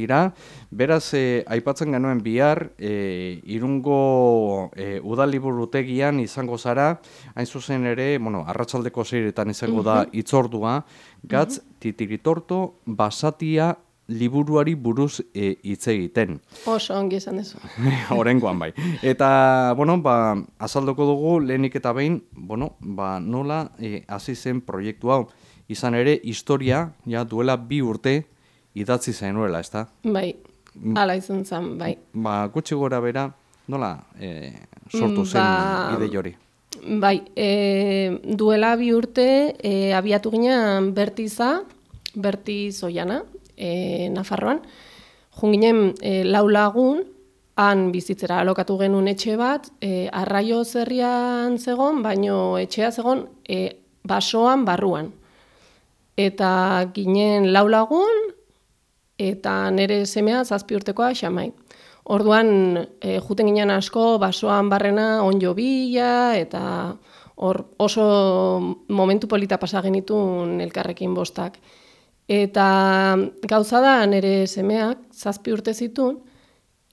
Ira, beraz, e, aipatzen genuen bihar, e, irungo e, udaliburutegian izango zara, hain zuzen ere, bueno, arratsaldeko zeiretan izango da itzordua, gatz, titiritorto, basatia, liburuari buruz hitz egiten. Oso ongi esan dezu. Horengoan bai. Eta, bueno, ba, azaldoko dugu, lehenik eta behin, bueno, ba, nola hasi zen proiektu hau. Izan ere, historia, ja, duela bi urte, idatzi zenuela, ez da? Bai, ala izan zen, bai. Ba, gutxi gora bera, nola e, sortu zen ba, ide jori? Bai, e, duela bi urte e, abiatu ginen bertiza, bertiz oiana, e, Nafarroan, junginen e, lau lagun, han bizitzera alokatu genuen etxe bat, e, arraio zerrian zegon, baino etxea zegon e, basoan barruan. Eta ginen lau lagun, eta nire semea zazpi urtekoa xamai. Orduan, e, juten ginen asko, basoan barrena onjo bila, eta hor oso momentu polita pasa genitun elkarrekin bostak. Eta gauza da nire semeak zazpi urte zitun,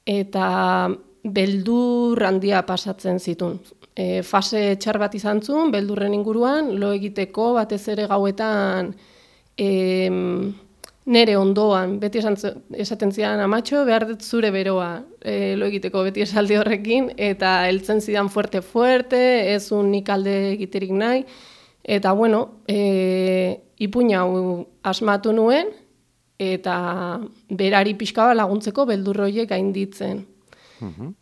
eta beldur handia pasatzen zitun. E, fase txar bat izan zuen, beldurren inguruan, lo egiteko batez ere gauetan, em, nere ondoan, beti esan, esaten zidan amatxo, behar dut zure beroa e, lo egiteko beti esaldi horrekin, eta heltzen zidan fuerte-fuerte, ez un nik alde egiterik nahi, eta bueno, e, ipuña asmatu nuen, eta berari pixka laguntzeko beldurroiek gainditzen. Mm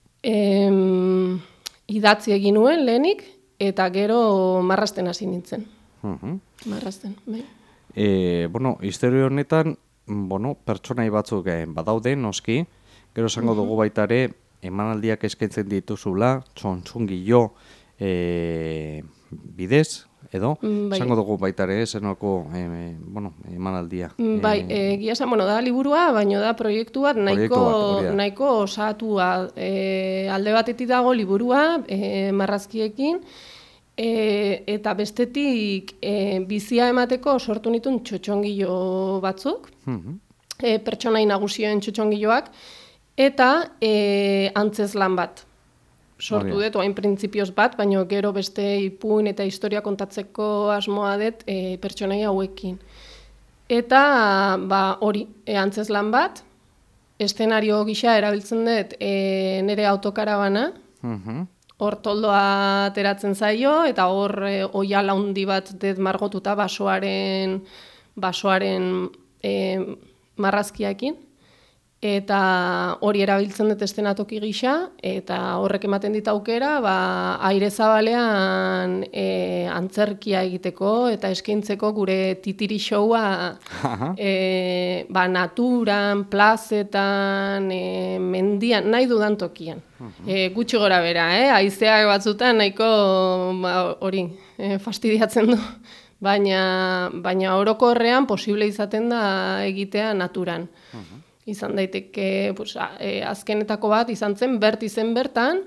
idatzi egin nuen lehenik, eta gero marrasten hasi nintzen. Mm Marrasten, bai. E, bueno, historio honetan, bueno, pertsonai batzuk eh, badaude, noski, gero esango mhm. dugu baita ere, emanaldiak eskaintzen dituzula, txontxungi jo e, bidez, edo, mm, bai. esango dugu baita ere, zenoko, e, bueno, emanaldia. Mm, bai, e, e, bueno, da liburua, baino da proiektu bat nahiko, bat, nahiko osatua. E, alde batetik dago liburua, e, marrazkiekin, E, eta bestetik e, bizia emateko sortu nitun txotxongilo batzuk, mm e, pertsonai nagusien txotxongiloak, eta e, antzez lan bat. Sortu dut, oain printzipioz bat, baina gero beste ipuin eta historia kontatzeko asmoa dut e, pertsonai hauekin. Eta ba, hori, e, antzez lan bat, estenario gisa erabiltzen dut e, nire autokarabana, mm hor toldoa ateratzen zaio, eta hor e, oia laundi bat ded margotuta basoaren, basoaren e, marrazkiakin eta hori erabiltzen dut estenatoki gisa, eta horrek ematen dit aukera, ba, aire zabalean e, antzerkia egiteko, eta eskaintzeko gure titiri showa e, ba, naturan, plazetan, e, mendian, nahi dudan tokian. E, gutxi gora bera, eh? aizeak batzutan nahiko ba, hori e, fastidiatzen du. Baina, baina orokorrean posible izaten da egitea naturan izan daiteke pues, e, azkenetako bat izan zen berti zen bertan,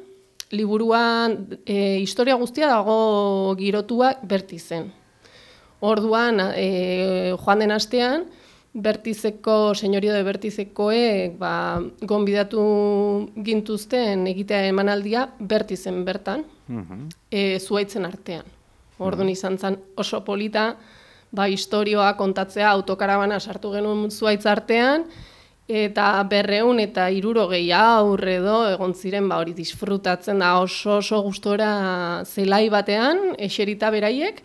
liburuan e, historia guztia dago girotua berti zen. Orduan, e, joan den astean, bertizeko, senyorio de bertizekoek, ba, gonbidatu gintuzten egitea emanaldia bertizen bertan, mm zuaitzen artean. Orduan izan zen oso polita, ba, historioa kontatzea autokarabana sartu genuen zuaitz artean, eta berreun eta irurogei aurre edo egon ziren ba hori disfrutatzen da oso oso gustora zelai batean eserita beraiek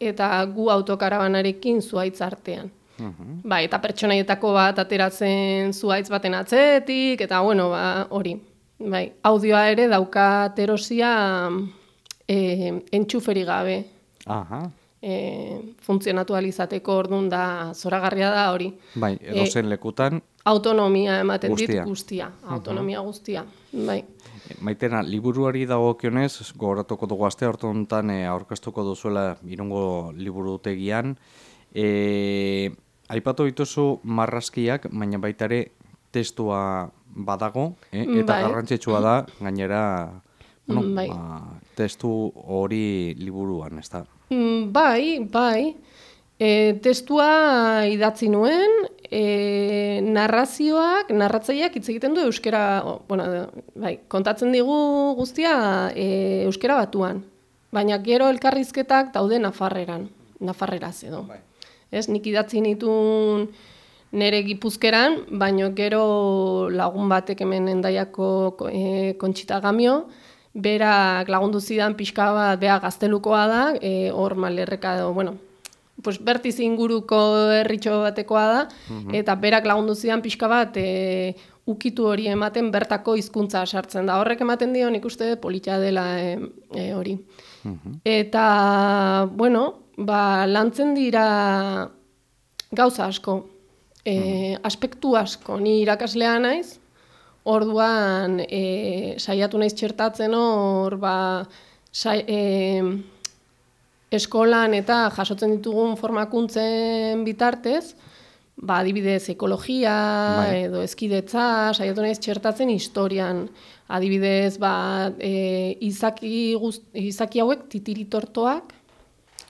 eta gu autokarabanarekin zuaitz artean. Mhm. Ba, eta pertsonaietako bat ateratzen zuaitz baten atzetik, eta bueno, ba, hori. Bai, audioa ere dauka terosia e, entxuferi gabe. Aha. E, funtzionatu alizateko orduan da zoragarria da hori. Bai, edo zen lekutan autonomia ematen dit guztia, autonomia guztia, bai. Maitena, liburuari dagokionez, gogoratuko dugu aste hartu honetan e, aurkeztuko duzuela irungo liburutegian. E, aipatu dituzu marrazkiak, baina baita ere testua badago, e, eta bai. garrantzitsua da, gainera, bueno, bai. ba, testu hori liburuan, ez da? Mm, bai, bai. E, testua idatzi nuen, e, narrazioak, narratzaileak hitz egiten du euskera, bueno, bai, kontatzen digu guztia e, euskera batuan. Baina gero elkarrizketak daude nafarreran, nafarreraz edo. Bai. Ez, nik idatzi nitun nere gipuzkeran, baino gero lagun batek hemen endaiako e, kontxita gamio, berak lagundu zidan pixka bat bea gaztelukoa da, e, hor malerreka edo, bueno, pues bertiz inguruko herritxo batekoa da, mhm. eta berak lagundu zidan pixka bat e, ukitu hori ematen bertako hizkuntza sartzen da. Horrek ematen dio nik uste polita dela e, e, hori. Mhm. Eta, bueno, ba, lantzen dira gauza asko, e, aspektu asko, ni irakaslea naiz, orduan e, saiatu naiz txertatzen hor, ba, e, eskolan eta jasotzen ditugun formakuntzen bitartez, ba, adibidez ekologia bai. edo ezkidetza, saiatu naiz txertatzen historian, adibidez, ba, e, izaki, guz, izaki hauek titiritortoak,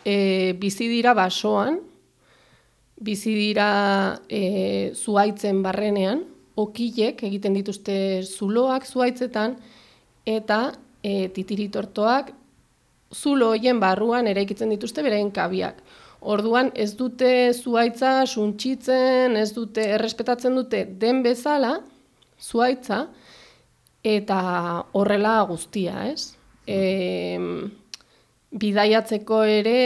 e, bizi dira basoan, bizi dira e, zuaitzen barrenean, okilek egiten dituzte zuloak zuaitzetan, eta e, titiritortoak zulo hoien barruan eraikitzen dituzte beraien kabiak. Orduan ez dute zuaitza suntxitzen, ez dute errespetatzen dute den bezala zuaitza, eta horrela guztia, ez? E, bidaiatzeko ere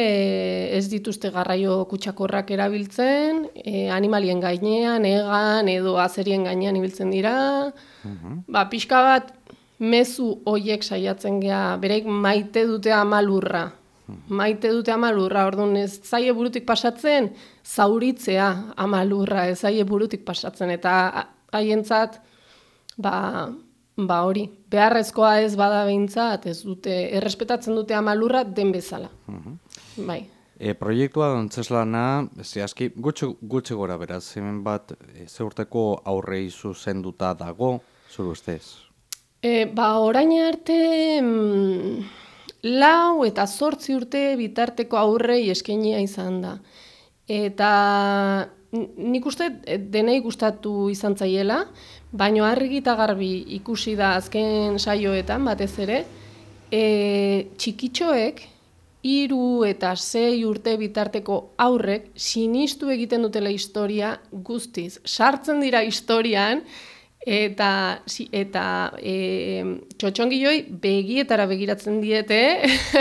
ez dituzte garraio kutsakorrak erabiltzen, e, animalien gainean, egan edo azerien gainean ibiltzen dira. Mhm. Ba, pixka bat mezu hoiek saiatzen gea, bereik maite dute amalurra. Mhm. Maite dute amalurra, orduan ez zaie burutik pasatzen, zauritzea amalurra, ez zaie burutik pasatzen, eta haientzat, ba, ba hori, beharrezkoa ez bada behintzat, ez dute, errespetatzen dute amalurra den bezala. Mhm. Bai. E, proiektua dontzeslana, zehazki, gutxe, gutxe gora beraz, hemen bat, e, ze urteko aurre izu dago, zuru ustez? E, ba, orain arte, mm, lau eta zortzi urte bitarteko aurrei eskenia izan da. Eta nik uste denei gustatu izan zaiela, baino argi eta garbi ikusi da azken saioetan batez ere, e, txikitxoek hiru eta sei urte bitarteko aurrek sinistu egiten dutela historia guztiz. Sartzen dira historian eta eta e, txotxongiloi begietara begiratzen diete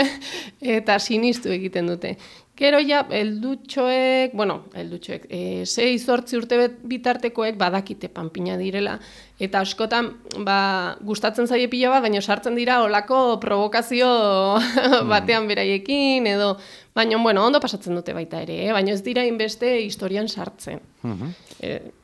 eta sinistu egiten dute. Gero ja, eldutxoek, bueno, eldutxoek, e, zei zortzi urte bitartekoek badakite panpina direla. Eta askotan, ba, gustatzen zaie pila bat, baina sartzen dira olako provokazio mm. batean beraiekin, edo, baina, bueno, ondo pasatzen dute baita ere, eh? baina ez dira inbeste historian sartzen. Mm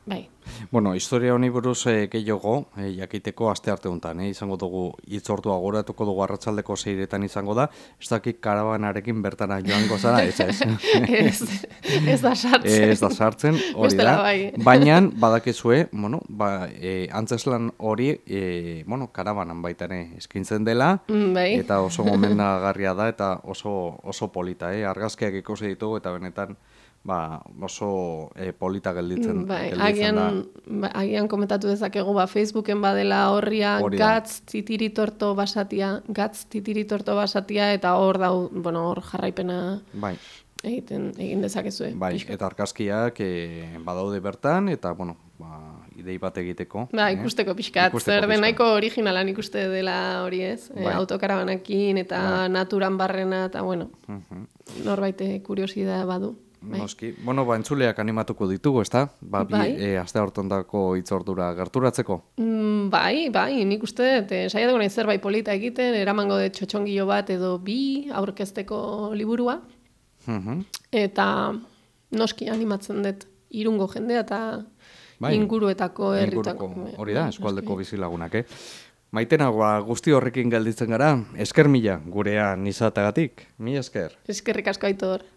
bai. Bueno, historia honi buruz e, gehiago, e, jakiteko aste arte honetan, e, izango dugu itzortu agoratuko dugu arratsaldeko zeiretan izango da, ez dakik karabanarekin bertara joango zara, ez ez. ez, ez da sartzen. Ez da sartzen, hori da. Bai. Baina, badakezue, bueno, ba, e, antzeslan hori, e, bueno, karabanan baita ere eskintzen dela, mm, bai. eta oso gomendagarria da, eta oso, oso polita, eh? argazkiak ikusi ditugu, eta benetan, ba, oso e, polita gelditzen, bai, gelditzen agian, da. Ba, agian komentatu dezakegu, ba, Facebooken badela horria gatz titiritorto basatia, gatz titiritorto basatia, eta hor dau, bueno, hor jarraipena bai. egiten, egin dezakezue. Bai, eta arkazkiak e, badaude bertan, eta, bueno, ba, idei bat egiteko. Ba, eh? ikusteko pixkat, zer den nahiko originalan ikuste dela hori ez, bai. autokarabanakin eta bai. naturan barrena, eta bueno, uh -huh. norbaite kuriosidea badu. Bai. Noski. Bueno, ba, entzuleak animatuko ditugu, ezta? Ba, bi, bai. e, aste hortondako itzordura gerturatzeko. Mm, bai, bai, nik uste, e, saia dugu nahi zerbait polita egiten, eramango de txotxongilo bat edo bi aurkezteko liburua. Mhm. Eta noski animatzen dut irungo jendea eta bai. inguruetako herritako. Hori da, eskualdeko bizilagunak, eh? Maitena, ba, guzti horrekin gelditzen gara, esker mila gurean izatagatik, mi esker. Eskerrik asko aitor.